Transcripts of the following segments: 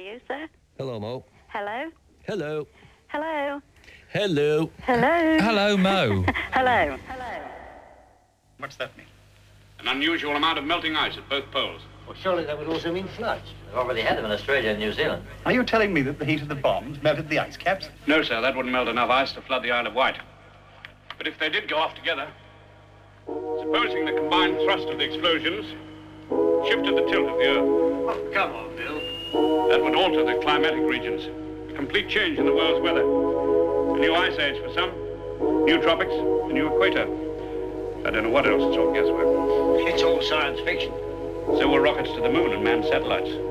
to you, sir. Hello, Mo. Hello. Hello. Hello. Hello. Hello. Hello, Mo. Hello. What's that mean? An unusual amount of melting ice at both poles. Well, surely that would also mean floods. We've already had them in Australia and New Zealand. Are you telling me that the heat of the bombs melted the ice caps? No, sir, that wouldn't melt enough ice to flood the Isle of Wight. But if they did go off together, supposing the combined thrust of the explosions shifted the tilt of the Earth, Oh, come on, Bill. That would alter the climatic regions. A complete change in the world's weather. A new ice age for some, new tropics, a new equator. I don't know what else. It's all guesswork. It's all science fiction. So were rockets to the moon and manned satellites.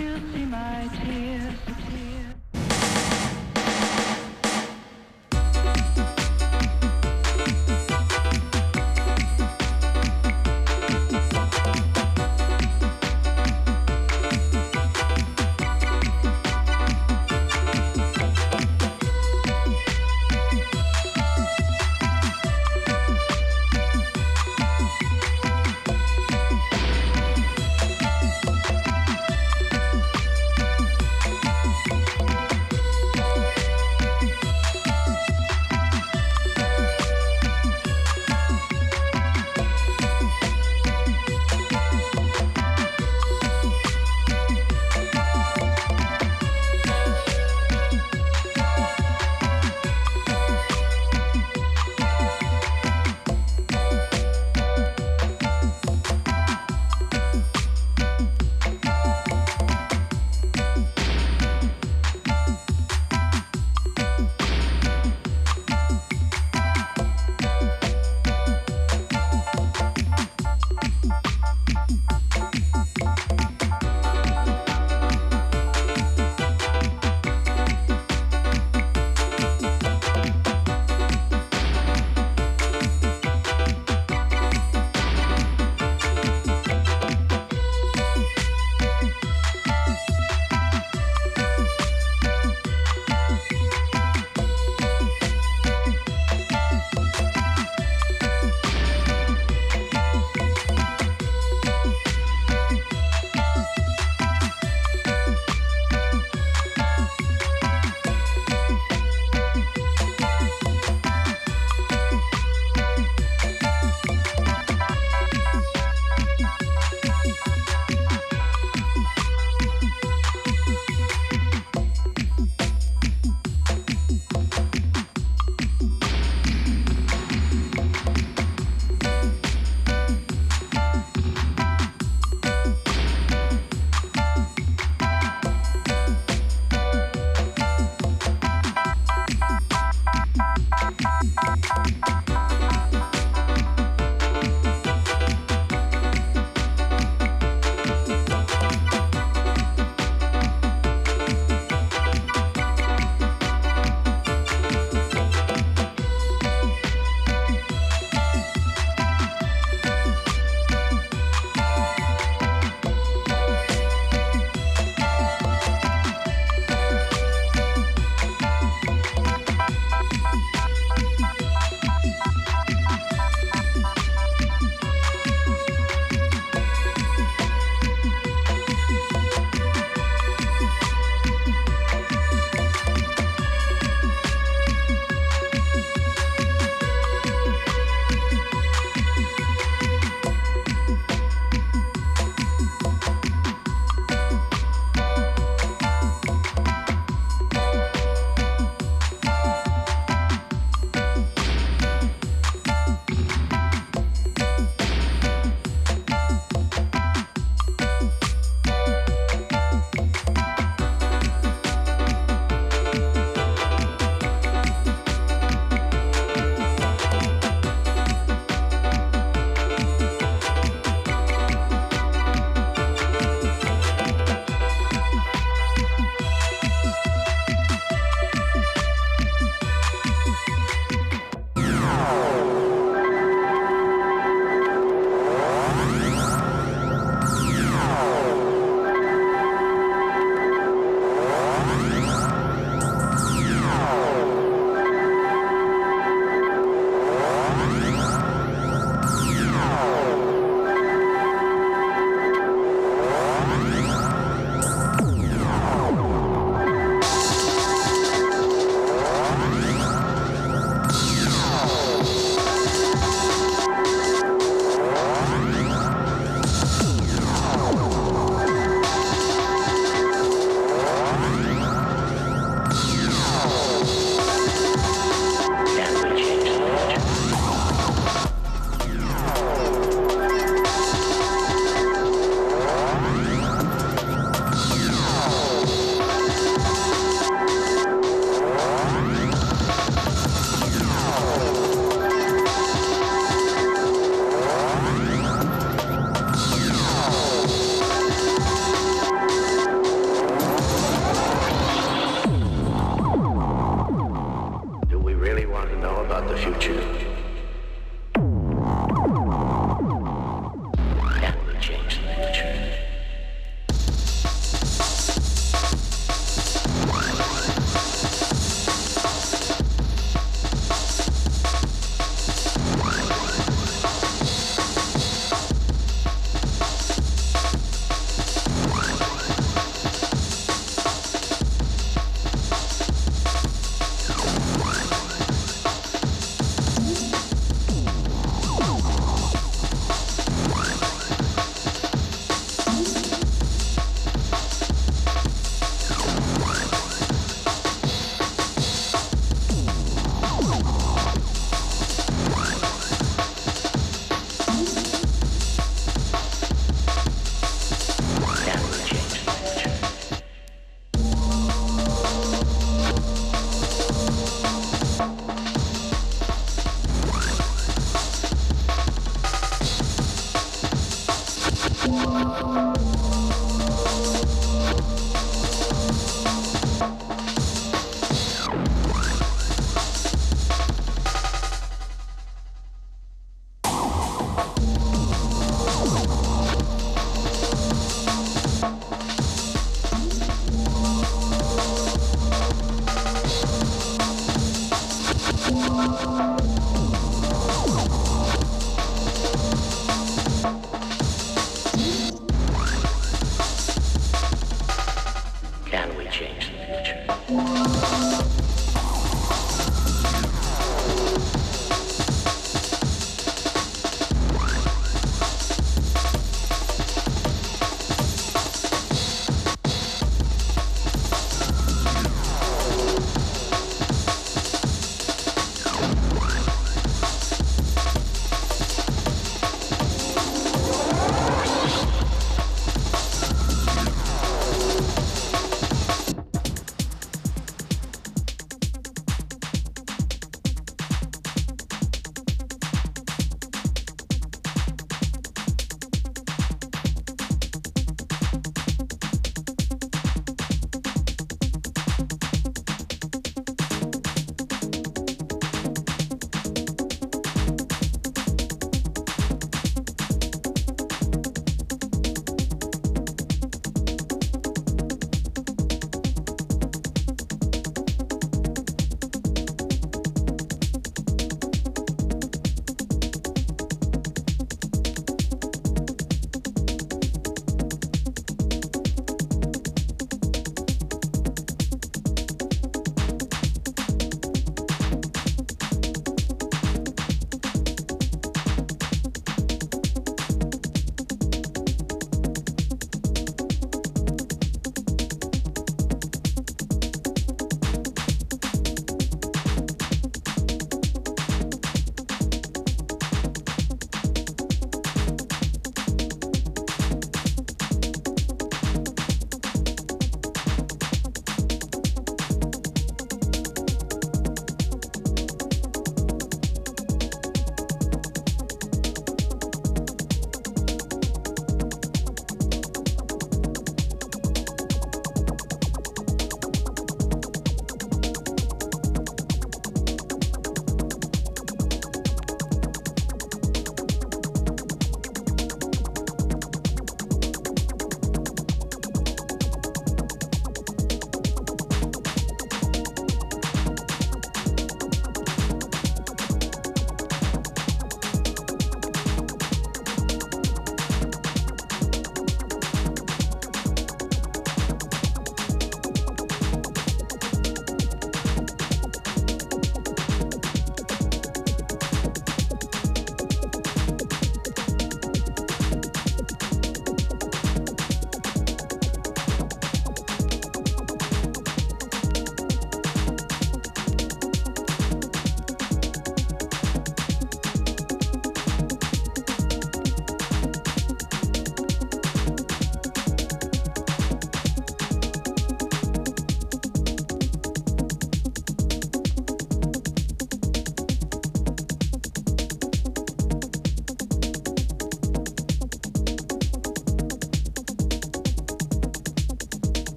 You see my tears.